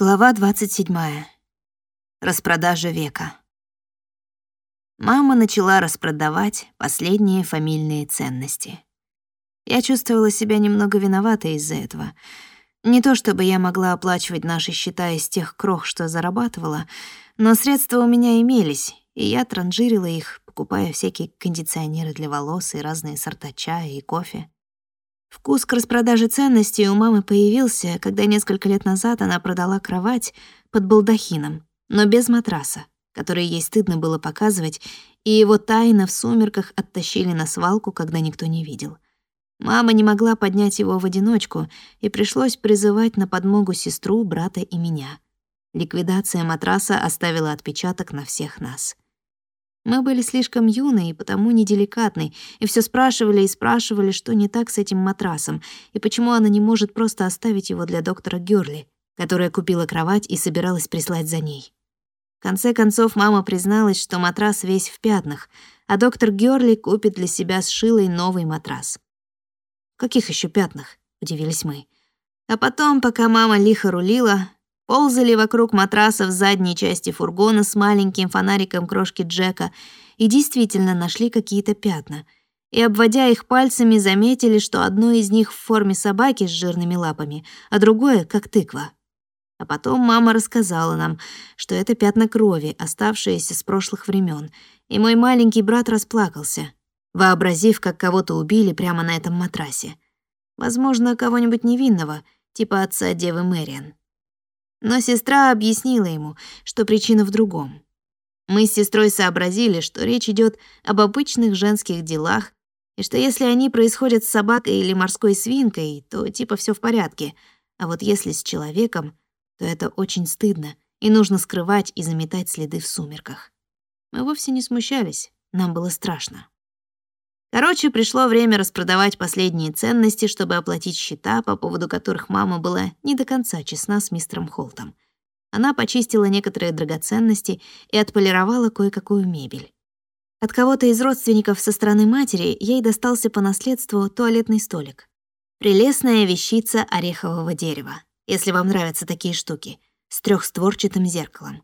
Глава 27. Распродажа века. Мама начала распродавать последние фамильные ценности. Я чувствовала себя немного виноватой из-за этого. Не то чтобы я могла оплачивать наши счета из тех крох, что зарабатывала, но средства у меня имелись, и я транжирила их, покупая всякие кондиционеры для волос и разные сорта чая и кофе. Вкус к распродаже ценностей у мамы появился, когда несколько лет назад она продала кровать под балдахином, но без матраса, который ей стыдно было показывать, и его тайно в сумерках оттащили на свалку, когда никто не видел. Мама не могла поднять его в одиночку, и пришлось призывать на подмогу сестру, брата и меня. Ликвидация матраса оставила отпечаток на всех нас. Мы были слишком юны и потому неделикатны, и все спрашивали и спрашивали, что не так с этим матрасом, и почему она не может просто оставить его для доктора Гёрли, которая купила кровать и собиралась прислать за ней. В конце концов, мама призналась, что матрас весь в пятнах, а доктор Гёрли купит для себя с Шилой новый матрас. «В каких еще пятнах?» — удивились мы. А потом, пока мама лихо рулила, ползали вокруг матраса в задней части фургона с маленьким фонариком крошки Джека и действительно нашли какие-то пятна. И, обводя их пальцами, заметили, что одно из них в форме собаки с жирными лапами, а другое — как тыква. А потом мама рассказала нам, что это пятна крови, оставшиеся с прошлых времен, и мой маленький брат расплакался, вообразив, как кого-то убили прямо на этом матрасе. Возможно, кого-нибудь невинного, типа отца Девы Мэриан. Но сестра объяснила ему, что причина в другом. Мы с сестрой сообразили, что речь идет об обычных женских делах, и что если они происходят с собакой или морской свинкой, то типа все в порядке, а вот если с человеком, то это очень стыдно, и нужно скрывать и заметать следы в сумерках. Мы вовсе не смущались, нам было страшно. Короче, пришло время распродавать последние ценности, чтобы оплатить счета, по поводу которых мама была не до конца честна с мистером Холтом. Она почистила некоторые драгоценности и отполировала кое-какую мебель. От кого-то из родственников со стороны матери ей достался по наследству туалетный столик. Прелестная вещица орехового дерева, если вам нравятся такие штуки, с трехстворчатым зеркалом.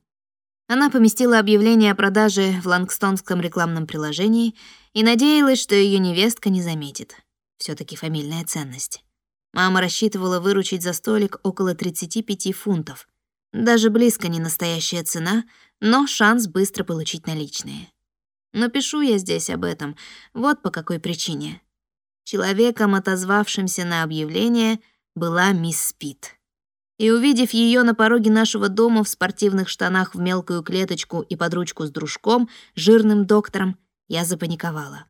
Она поместила объявление о продаже в лангстонском рекламном приложении и надеялась, что ее невестка не заметит. все таки фамильная ценность. Мама рассчитывала выручить за столик около 35 фунтов. Даже близко не настоящая цена, но шанс быстро получить наличные. Но пишу я здесь об этом, вот по какой причине. Человеком, отозвавшимся на объявление, была мисс Спит и, увидев ее на пороге нашего дома в спортивных штанах в мелкую клеточку и под ручку с дружком, жирным доктором, я запаниковала.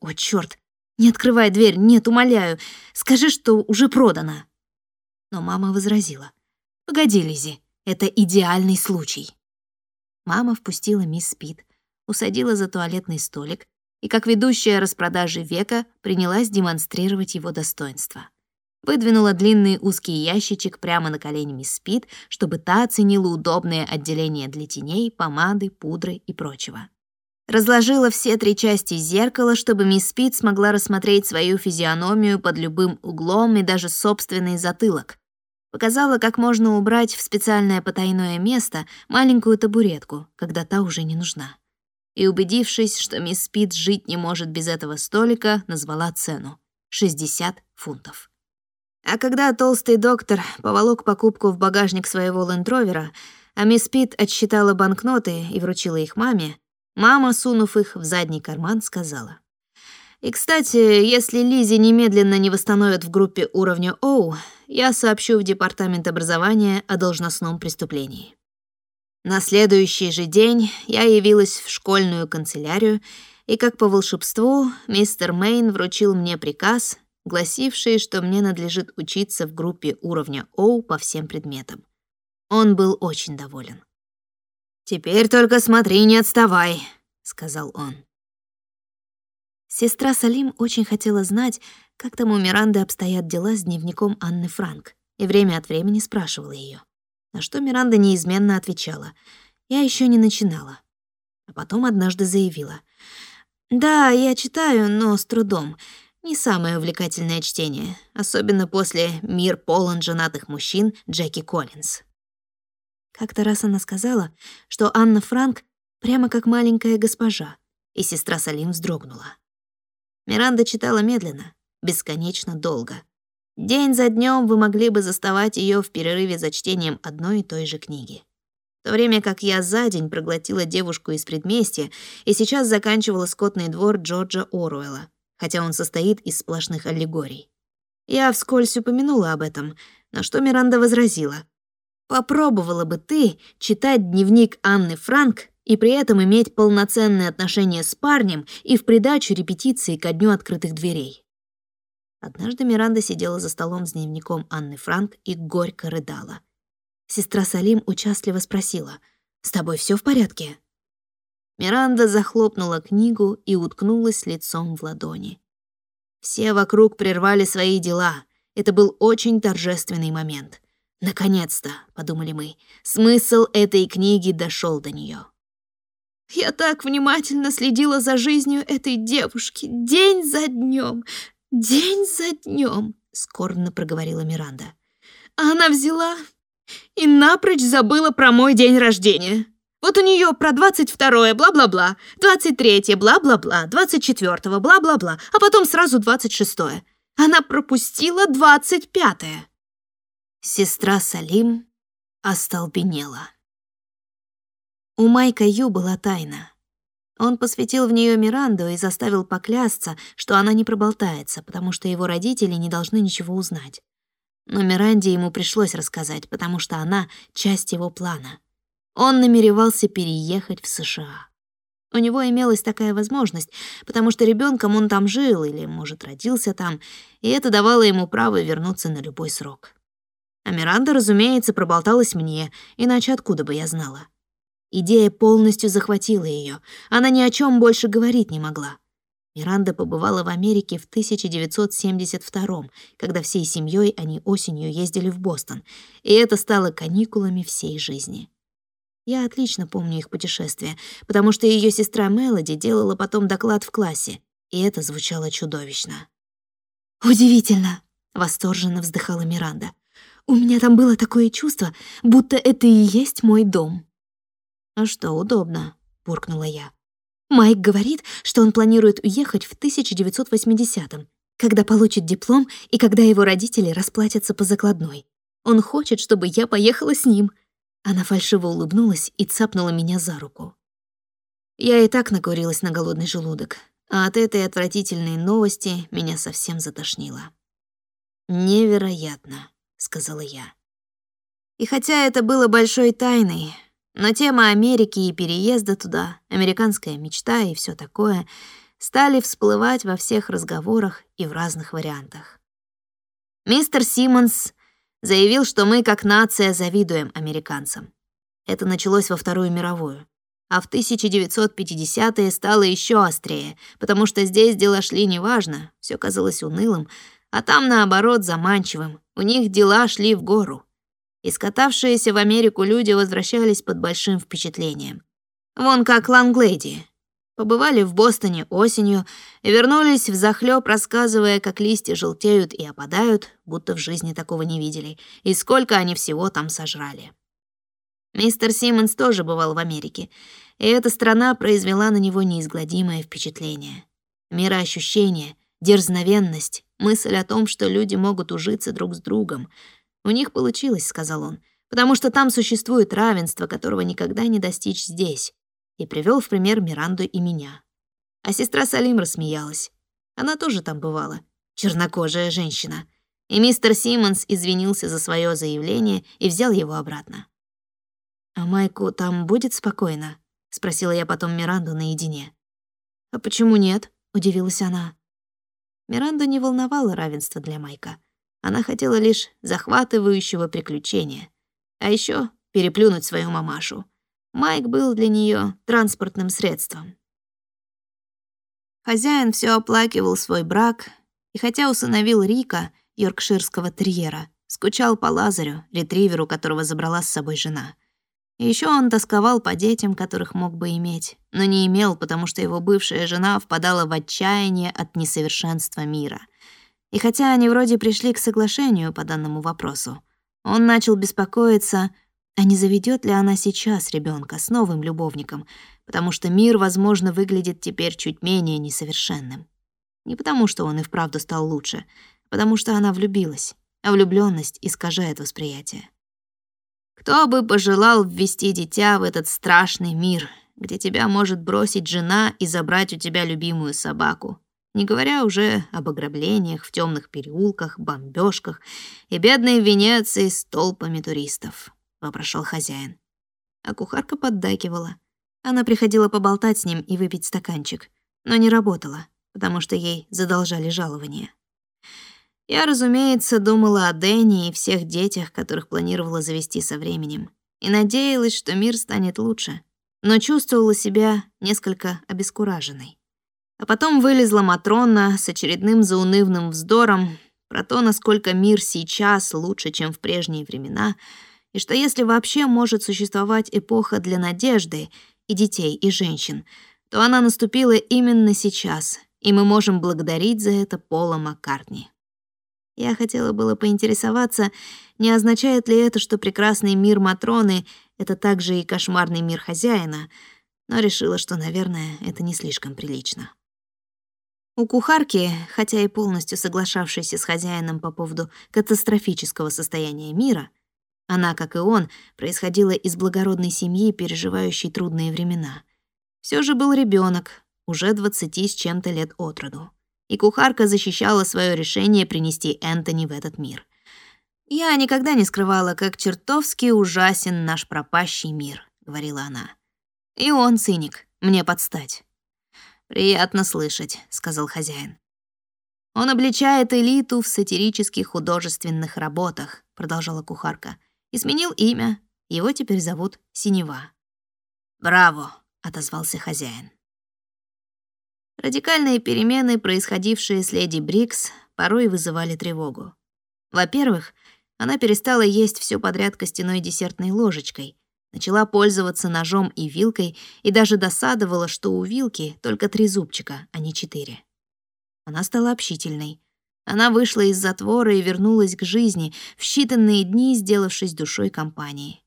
«О, чёрт! Не открывай дверь! Нет, умоляю! Скажи, что уже продано!» Но мама возразила. «Погоди, Лизи, это идеальный случай!» Мама впустила мисс Спит, усадила за туалетный столик и, как ведущая распродажи века, принялась демонстрировать его достоинства. Выдвинула длинный узкий ящичек прямо на колени мисс Спид, чтобы та оценила удобное отделение для теней, помады, пудры и прочего. Разложила все три части зеркала, чтобы мисс Спид смогла рассмотреть свою физиономию под любым углом и даже собственный затылок. Показала, как можно убрать в специальное потайное место маленькую табуретку, когда та уже не нужна. И убедившись, что мисс Спид жить не может без этого столика, назвала цену — 60 фунтов. А когда толстый доктор поволок покупку в багажник своего лендровера, а мисс Пит отсчитала банкноты и вручила их маме, мама, сунув их в задний карман, сказала. «И, кстати, если Лизи немедленно не восстановят в группе уровня Оу, я сообщу в департамент образования о должностном преступлении». На следующий же день я явилась в школьную канцелярию, и как по волшебству мистер Мейн вручил мне приказ гласившие, что мне надлежит учиться в группе уровня О по всем предметам. Он был очень доволен. «Теперь только смотри, не отставай», — сказал он. Сестра Салим очень хотела знать, как там у Миранды обстоят дела с дневником Анны Франк, и время от времени спрашивала ее. На что Миранда неизменно отвечала. «Я еще не начинала». А потом однажды заявила. «Да, я читаю, но с трудом. Не самое увлекательное чтение, особенно после «Мир полон женатых мужчин» Джеки Коллинз. Как-то раз она сказала, что Анна Франк прямо как маленькая госпожа, и сестра Салим вздрогнула. Миранда читала медленно, бесконечно долго. День за днем вы могли бы заставать ее в перерыве за чтением одной и той же книги. В то время как я за день проглотила девушку из предместья и сейчас заканчивала скотный двор Джорджа Оруэлла, хотя он состоит из сплошных аллегорий. Я вскользь упомянула об этом, на что Миранда возразила. «Попробовала бы ты читать дневник Анны Франк и при этом иметь полноценные отношения с парнем и в придачу репетиции ко дню открытых дверей». Однажды Миранда сидела за столом с дневником Анны Франк и горько рыдала. Сестра Салим участливо спросила, «С тобой все в порядке?» Миранда захлопнула книгу и уткнулась лицом в ладони. Все вокруг прервали свои дела. Это был очень торжественный момент. «Наконец-то», — подумали мы, — смысл этой книги дошел до нее. Я так внимательно следила за жизнью этой девушки, день за днем, день за днем, скорбно проговорила Миранда. А она взяла и напрочь забыла про мой день рождения. Вот у нее про 22-е бла-бла-бла, 23-е бла-бла-бла, 24-го бла-бла-бла, а потом сразу 26-е. Она пропустила 25-е. Сестра Салим остолбенела. У Майка Ю была тайна. Он посвятил в нее Миранду и заставил поклясться, что она не проболтается, потому что его родители не должны ничего узнать. Но Миранде ему пришлось рассказать, потому что она — часть его плана. Он намеревался переехать в США. У него имелась такая возможность, потому что ребенком он там жил или, может, родился там, и это давало ему право вернуться на любой срок. А Миранда, разумеется, проболталась мне, иначе откуда бы я знала. Идея полностью захватила ее. Она ни о чем больше говорить не могла. Миранда побывала в Америке в 1972 когда всей семьей они осенью ездили в Бостон, и это стало каникулами всей жизни. Я отлично помню их путешествие, потому что ее сестра Мелоди делала потом доклад в классе, и это звучало чудовищно. «Удивительно!» — восторженно вздыхала Миранда. «У меня там было такое чувство, будто это и есть мой дом». «А что, удобно», — буркнула я. Майк говорит, что он планирует уехать в 1980-м, когда получит диплом и когда его родители расплатятся по закладной. Он хочет, чтобы я поехала с ним. Она фальшиво улыбнулась и цапнула меня за руку. Я и так накурилась на голодный желудок, а от этой отвратительной новости меня совсем затошнило. «Невероятно», — сказала я. И хотя это было большой тайной, но тема Америки и переезда туда, американская мечта и все такое стали всплывать во всех разговорах и в разных вариантах. Мистер Симмонс заявил, что мы как нация завидуем американцам. Это началось во Вторую мировую. А в 1950-е стало еще острее, потому что здесь дела шли неважно, все казалось унылым, а там, наоборот, заманчивым. У них дела шли в гору и в Америку люди возвращались под большим впечатлением. Вон как Ланглейди. Побывали в Бостоне осенью и вернулись в захлёб, рассказывая, как листья желтеют и опадают, будто в жизни такого не видели, и сколько они всего там сожрали. Мистер Симмонс тоже бывал в Америке, и эта страна произвела на него неизгладимое впечатление. Мироощущение, дерзновенность, мысль о том, что люди могут ужиться друг с другом — «У них получилось», — сказал он, «потому что там существует равенство, которого никогда не достичь здесь», и привел в пример Миранду и меня. А сестра Салим рассмеялась. Она тоже там бывала, чернокожая женщина. И мистер Симмонс извинился за свое заявление и взял его обратно. «А Майку там будет спокойно?» — спросила я потом Миранду наедине. «А почему нет?» — удивилась она. Миранду не волновало равенство для Майка. Она хотела лишь захватывающего приключения. А еще переплюнуть свою мамашу. Майк был для нее транспортным средством. Хозяин все оплакивал свой брак, и хотя усыновил Рика, йоркширского терьера, скучал по Лазарю, ретриверу, которого забрала с собой жена. Еще он тосковал по детям, которых мог бы иметь, но не имел, потому что его бывшая жена впадала в отчаяние от несовершенства мира — и хотя они вроде пришли к соглашению по данному вопросу, он начал беспокоиться, А не заведет ли она сейчас ребенка с новым любовником, потому что мир, возможно, выглядит теперь чуть менее несовершенным. Не потому, что он и вправду стал лучше, а потому что она влюбилась, а влюблённость искажает восприятие. Кто бы пожелал ввести дитя в этот страшный мир, где тебя может бросить жена и забрать у тебя любимую собаку, не говоря уже об ограблениях в темных переулках, бомбежках и бедной Венеции с толпами туристов. — вопрошал хозяин. А кухарка поддакивала. Она приходила поболтать с ним и выпить стаканчик, но не работала, потому что ей задолжали жалование. Я, разумеется, думала о Дэнни и всех детях, которых планировала завести со временем, и надеялась, что мир станет лучше, но чувствовала себя несколько обескураженной. А потом вылезла Матрона с очередным заунывным вздором про то, насколько мир сейчас лучше, чем в прежние времена — и что если вообще может существовать эпоха для надежды и детей, и женщин, то она наступила именно сейчас, и мы можем благодарить за это Пола Маккартни. Я хотела было поинтересоваться, не означает ли это, что прекрасный мир Матроны — это также и кошмарный мир хозяина, но решила, что, наверное, это не слишком прилично. У кухарки, хотя и полностью соглашавшейся с хозяином по поводу катастрофического состояния мира, она, как и он, происходила из благородной семьи, переживающей трудные времена. Все же был ребенок, уже двадцати с чем-то лет от роду. И кухарка защищала свое решение принести Энтони в этот мир. «Я никогда не скрывала, как чертовски ужасен наш пропащий мир», — говорила она. «И он циник, мне подстать». «Приятно слышать», — сказал хозяин. «Он обличает элиту в сатирических художественных работах», — продолжала кухарка и сменил имя. Его теперь зовут Синева. «Браво!» — отозвался хозяин. Радикальные перемены, происходившие с леди Брикс, порой вызывали тревогу. Во-первых, она перестала есть все подряд костяной десертной ложечкой, начала пользоваться ножом и вилкой и даже досадовала, что у вилки только три зубчика, а не четыре. Она стала общительной, она вышла из затвора и вернулась к жизни, в считанные дни сделавшись душой компании.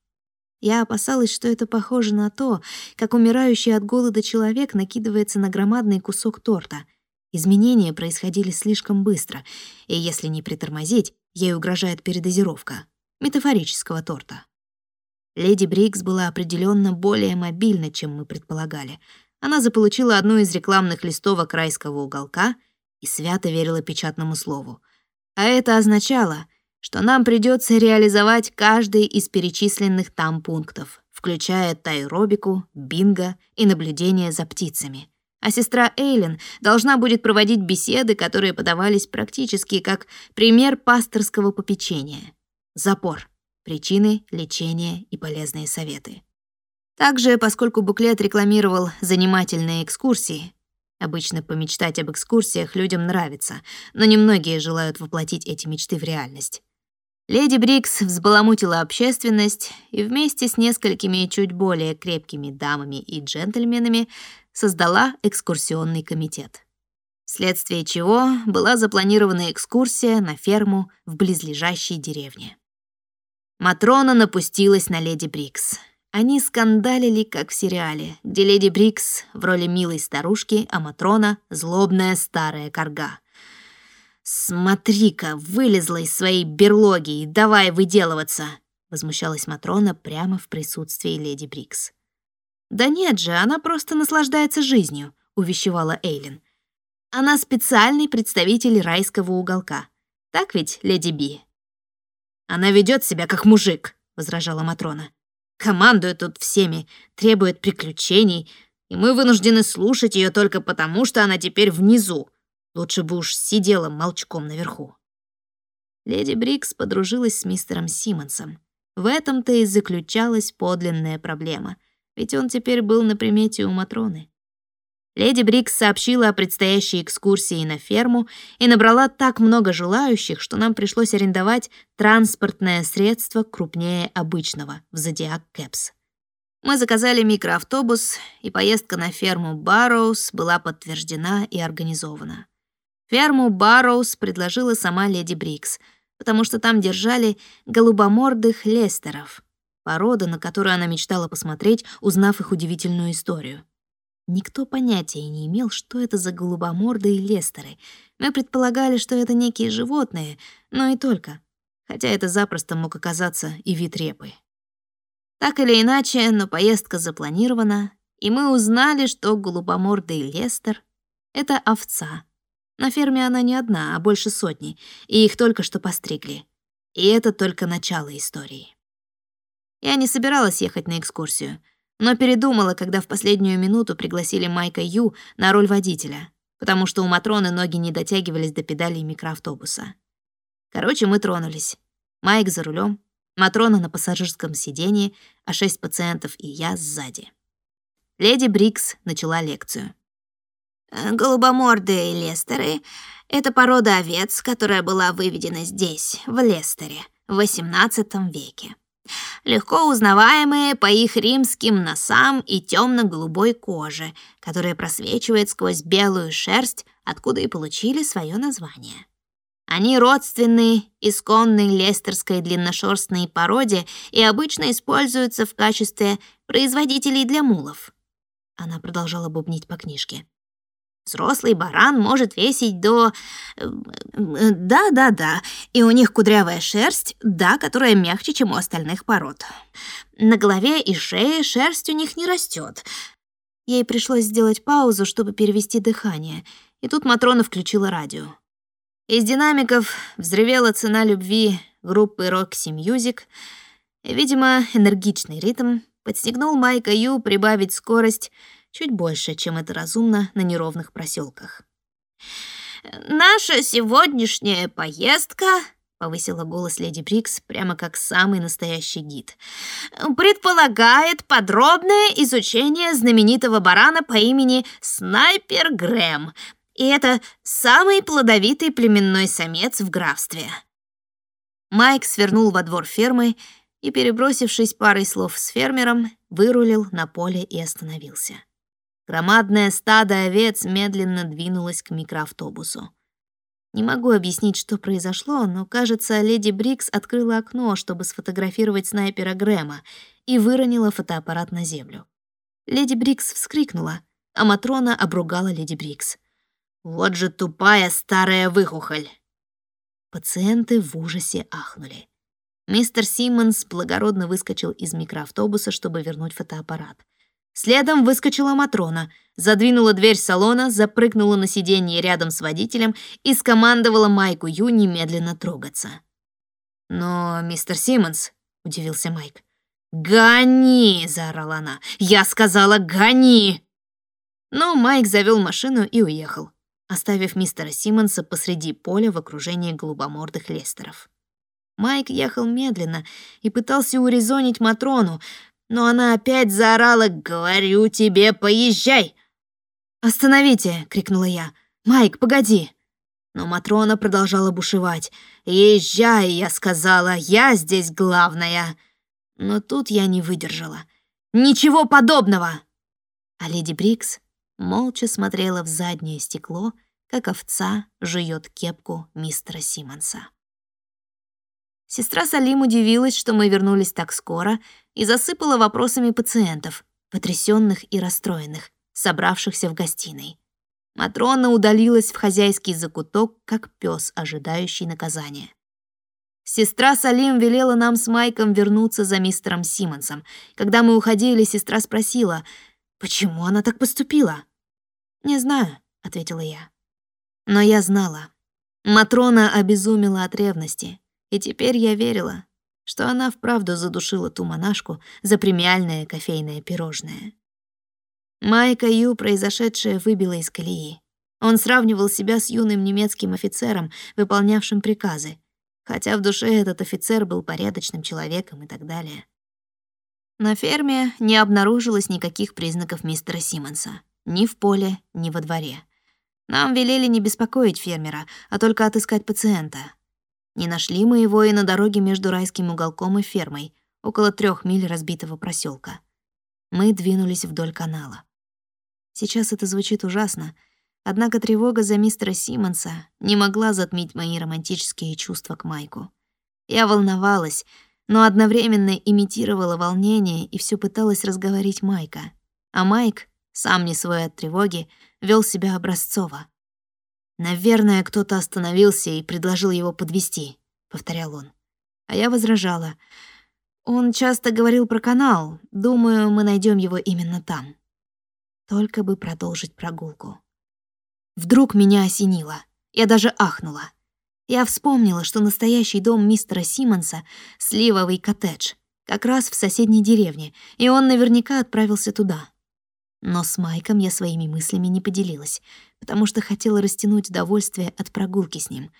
Я опасалась, что это похоже на то, как умирающий от голода человек накидывается на громадный кусок торта. Изменения происходили слишком быстро, и если не притормозить, ей угрожает передозировка метафорического торта. Леди Брикс была определенно более мобильна, чем мы предполагали. Она заполучила одну из рекламных листовок райского уголка — и свято верила печатному слову. А это означало, что нам придется реализовать каждый из перечисленных там пунктов, включая тайробику, бинго и наблюдение за птицами. А сестра Эйлин должна будет проводить беседы, которые подавались практически как пример пасторского попечения. Запор. Причины, лечение и полезные советы. Также, поскольку буклет рекламировал занимательные экскурсии, Обычно помечтать об экскурсиях людям нравится, но немногие желают воплотить эти мечты в реальность. Леди Брикс взбаламутила общественность и вместе с несколькими чуть более крепкими дамами и джентльменами создала экскурсионный комитет. Вследствие чего была запланирована экскурсия на ферму в близлежащей деревне. Матрона напустилась на леди Брикс — они скандалили, как в сериале, где леди Брикс в роли милой старушки, а Матрона — злобная старая карга. «Смотри-ка, вылезла из своей берлоги и давай выделываться!» — возмущалась Матрона прямо в присутствии леди Брикс. «Да нет же, она просто наслаждается жизнью», — увещевала Эйлин. «Она специальный представитель райского уголка. Так ведь, леди Би?» «Она ведет себя как мужик», — возражала Матрона. Командует тут всеми, требует приключений, и мы вынуждены слушать ее только потому, что она теперь внизу. Лучше бы уж сидела молчком наверху. Леди Брикс подружилась с мистером Симмонсом. В этом-то и заключалась подлинная проблема, ведь он теперь был на примете у Матроны. Леди Брикс сообщила о предстоящей экскурсии на ферму и набрала так много желающих, что нам пришлось арендовать транспортное средство крупнее обычного в Зодиак Кэпс. Мы заказали микроавтобус, и поездка на ферму Барроуз была подтверждена и организована. Ферму Барроуз предложила сама леди Брикс, потому что там держали голубомордых лестеров. порода, на которую она мечтала посмотреть, узнав их удивительную историю. Никто понятия не имел, что это за голубомордые лестеры. Мы предполагали, что это некие животные, но и только. Хотя это запросто мог оказаться и вид репы. Так или иначе, но поездка запланирована, и мы узнали, что голубомордый лестер — это овца. На ферме она не одна, а больше сотни, и их только что постригли. И это только начало истории. Я не собиралась ехать на экскурсию — но передумала, когда в последнюю минуту пригласили Майка Ю на роль водителя, потому что у Матроны ноги не дотягивались до педалей микроавтобуса. Короче, мы тронулись. Майк за рулем, Матрона на пассажирском сиденье, а шесть пациентов и я сзади. Леди Брикс начала лекцию. Голубомордые лестеры — это порода овец, которая была выведена здесь, в Лестере, в XVIII веке легко узнаваемые по их римским носам и темно-голубой коже, которая просвечивает сквозь белую шерсть, откуда и получили свое название. Они родственны исконной лестерской длинношерстной породе и обычно используются в качестве производителей для мулов. Она продолжала бубнить по книжке. Взрослый баран может весить до... Да-да-да, и у них кудрявая шерсть, да, которая мягче, чем у остальных пород. На голове и шее шерсть у них не растет. Ей пришлось сделать паузу, чтобы перевести дыхание, и тут Матрона включила радио. Из динамиков взревела цена любви группы Roxy Music. Видимо, энергичный ритм подстегнул Майка Ю прибавить скорость — чуть больше, чем это разумно на неровных проселках. «Наша сегодняшняя поездка», — повысила голос леди Брикс, прямо как самый настоящий гид, «предполагает подробное изучение знаменитого барана по имени Снайпер Грэм, и это самый плодовитый племенной самец в графстве». Майк свернул во двор фермы и, перебросившись парой слов с фермером, вырулил на поле и остановился. Громадное стадо овец медленно двинулось к микроавтобусу. Не могу объяснить, что произошло, но, кажется, леди Брикс открыла окно, чтобы сфотографировать снайпера Грэма, и выронила фотоаппарат на землю. Леди Брикс вскрикнула, а Матрона обругала леди Брикс. «Вот же тупая старая выхухоль!» Пациенты в ужасе ахнули. Мистер Симмонс благородно выскочил из микроавтобуса, чтобы вернуть фотоаппарат. Следом выскочила Матрона, задвинула дверь салона, запрыгнула на сиденье рядом с водителем и скомандовала Майку Ю немедленно трогаться. «Но, мистер Симмонс», — удивился Майк. «Гони!» — заорала она. «Я сказала, гони!» Но Майк завел машину и уехал, оставив мистера Симмонса посреди поля в окружении голубомордых лестеров. Майк ехал медленно и пытался урезонить Матрону, но она опять заорала «Говорю тебе, поезжай!» «Остановите!» — крикнула я. «Майк, погоди!» Но Матрона продолжала бушевать. «Езжай!» — я сказала. «Я здесь главная!» Но тут я не выдержала. «Ничего подобного!» А леди Брикс молча смотрела в заднее стекло, как овца жует кепку мистера Симмонса. Сестра Салим удивилась, что мы вернулись так скоро, и засыпала вопросами пациентов, потрясенных и расстроенных, собравшихся в гостиной. Матрона удалилась в хозяйский закуток, как пес, ожидающий наказания. Сестра Салим велела нам с Майком вернуться за мистером Симмонсом. Когда мы уходили, сестра спросила, почему она так поступила. «Не знаю», — ответила я. Но я знала. Матрона обезумела от ревности, и теперь я верила, что она вправду задушила ту монашку за премиальное кофейное пирожное. Майка Ю произошедшее выбило из колеи. Он сравнивал себя с юным немецким офицером, выполнявшим приказы, хотя в душе этот офицер был порядочным человеком и так далее. На ферме не обнаружилось никаких признаков мистера Симмонса, ни в поле, ни во дворе. Нам велели не беспокоить фермера, а только отыскать пациента, не нашли мы его и на дороге между райским уголком и фермой, около трех миль разбитого проселка. Мы двинулись вдоль канала. Сейчас это звучит ужасно, однако тревога за мистера Симмонса не могла затмить мои романтические чувства к Майку. Я волновалась, но одновременно имитировала волнение и все пыталась разговорить Майка. А Майк, сам не свой от тревоги, вел себя образцово. «Наверное, кто-то остановился и предложил его подвести, повторял он. А я возражала. «Он часто говорил про канал. Думаю, мы найдем его именно там». Только бы продолжить прогулку. Вдруг меня осенило. Я даже ахнула. Я вспомнила, что настоящий дом мистера Симмонса — сливовый коттедж, как раз в соседней деревне, и он наверняка отправился туда. Но с Майком я своими мыслями не поделилась, потому что хотела растянуть удовольствие от прогулки с ним.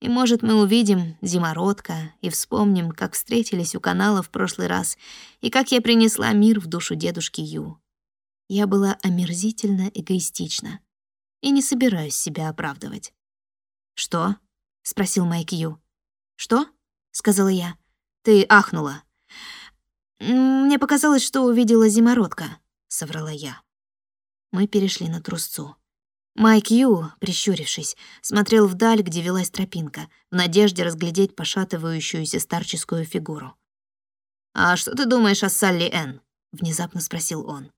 И, может, мы увидим зимородка и вспомним, как встретились у канала в прошлый раз и как я принесла мир в душу дедушки Ю. Я была омерзительно эгоистична и не собираюсь себя оправдывать. «Что?» — спросил Майк Ю. «Что?» — сказала я. «Ты ахнула». «Мне показалось, что увидела зимородка», — соврала я. Мы перешли на трусцу. Майк Ю, прищурившись, смотрел вдаль, где велась тропинка, в надежде разглядеть пошатывающуюся старческую фигуру. «А что ты думаешь о Салли Энн?» — внезапно спросил он.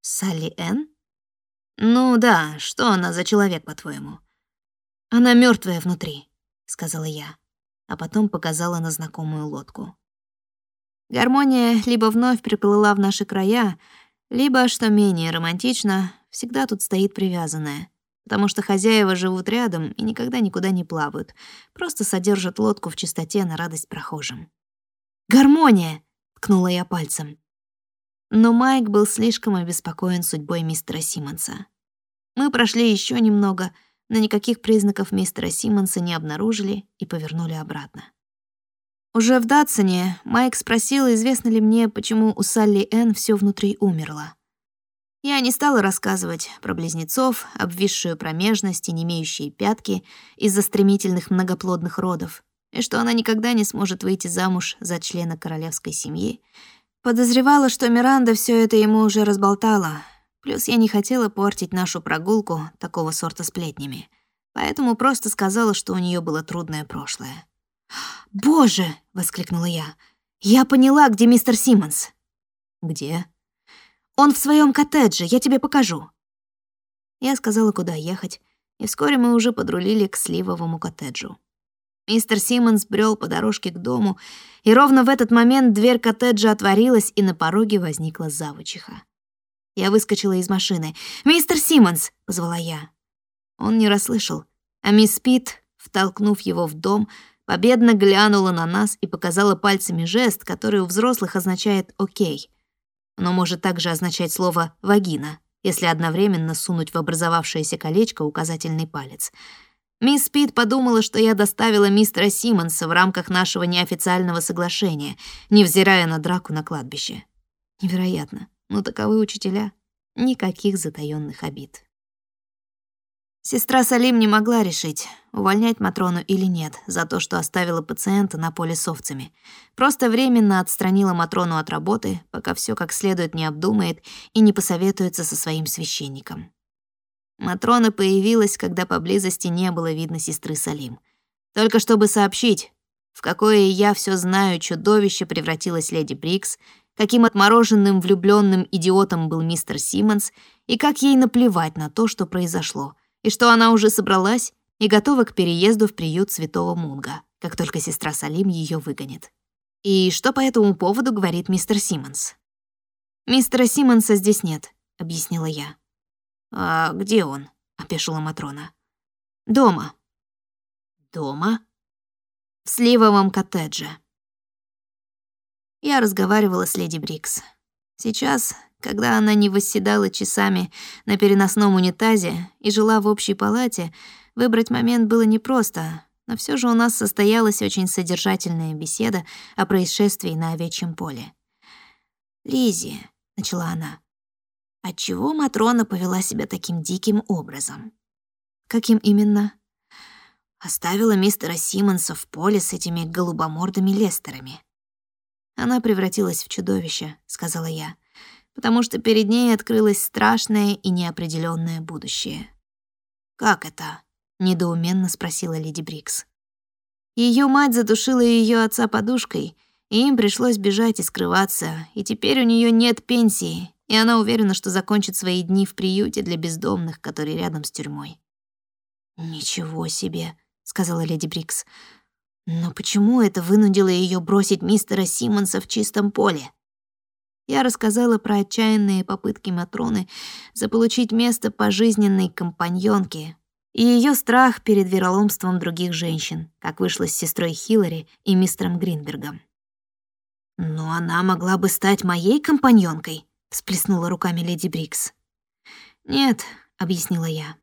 «Салли Энн?» «Ну да, что она за человек, по-твоему?» «Она мертвая внутри», — сказала я, а потом показала на знакомую лодку. Гармония либо вновь приплыла в наши края, либо, что менее романтично, всегда тут стоит привязанная, потому что хозяева живут рядом и никогда никуда не плавают, просто содержат лодку в чистоте на радость прохожим. «Гармония!» — ткнула я пальцем. Но Майк был слишком обеспокоен судьбой мистера Симмонса. Мы прошли еще немного, но никаких признаков мистера Симмонса не обнаружили и повернули обратно. Уже в Датсоне Майк спросил, известно ли мне, почему у Салли Энн все внутри умерло. Я не стала рассказывать про близнецов, обвисшую промежность и не имеющие пятки из-за стремительных многоплодных родов, и что она никогда не сможет выйти замуж за члена королевской семьи, Подозревала, что Миранда все это ему уже разболтала. Плюс я не хотела портить нашу прогулку такого сорта сплетнями. Поэтому просто сказала, что у нее было трудное прошлое. «Боже!» — воскликнула я. «Я поняла, где мистер Симмонс». «Где?» «Он в своем коттедже, я тебе покажу». Я сказала, куда ехать, и вскоре мы уже подрулили к сливовому коттеджу. Мистер Симмонс брел по дорожке к дому, и ровно в этот момент дверь коттеджа отворилась, и на пороге возникла завучиха. Я выскочила из машины. «Мистер Симмонс!» — позвала я. Он не расслышал, а мисс Пит, втолкнув его в дом, победно глянула на нас и показала пальцами жест, который у взрослых означает «окей». Оно может также означать слово «вагина», если одновременно сунуть в образовавшееся колечко указательный палец — Мисс Пит подумала, что я доставила мистера Симмонса в рамках нашего неофициального соглашения, невзирая на драку на кладбище. Невероятно, но таковы учителя. Никаких затаённых обид. Сестра Салим не могла решить, увольнять Матрону или нет за то, что оставила пациента на поле с овцами. Просто временно отстранила Матрону от работы, пока все как следует не обдумает и не посоветуется со своим священником. Матрона появилась, когда поблизости не было видно сестры Салим. Только чтобы сообщить, в какое я все знаю чудовище превратилась леди Брикс, каким отмороженным влюбленным идиотом был мистер Симмонс и как ей наплевать на то, что произошло, и что она уже собралась и готова к переезду в приют Святого Мунга, как только сестра Салим ее выгонит. И что по этому поводу говорит мистер Симмонс? «Мистера Симмонса здесь нет», — объяснила я. «А где он?» — опешила Матрона. «Дома». «Дома?» «В сливовом коттедже». Я разговаривала с леди Брикс. Сейчас, когда она не восседала часами на переносном унитазе и жила в общей палате, выбрать момент было непросто, но все же у нас состоялась очень содержательная беседа о происшествии на овечьем поле. Лизи, начала она, Отчего Матрона повела себя таким диким образом? Каким именно? Оставила мистера Симмонса в поле с этими голубомордыми лестерами. Она превратилась в чудовище, сказала я, потому что перед ней открылось страшное и неопределенное будущее. Как это? недоуменно спросила леди Брикс. Ее мать задушила ее отца подушкой, Им пришлось бежать и скрываться, и теперь у нее нет пенсии, и она уверена, что закончит свои дни в приюте для бездомных, который рядом с тюрьмой. «Ничего себе», — сказала леди Брикс. «Но почему это вынудило ее бросить мистера Симмонса в чистом поле?» Я рассказала про отчаянные попытки Матроны заполучить место пожизненной компаньонки и ее страх перед вероломством других женщин, как вышло с сестрой Хиллари и мистером Гринбергом. «Но она могла бы стать моей компаньонкой», — всплеснула руками леди Брикс. «Нет», — объяснила я.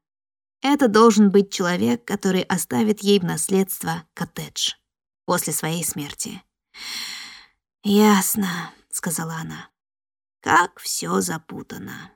«Это должен быть человек, который оставит ей в наследство коттедж после своей смерти». «Ясно», — сказала она. Как все запутано.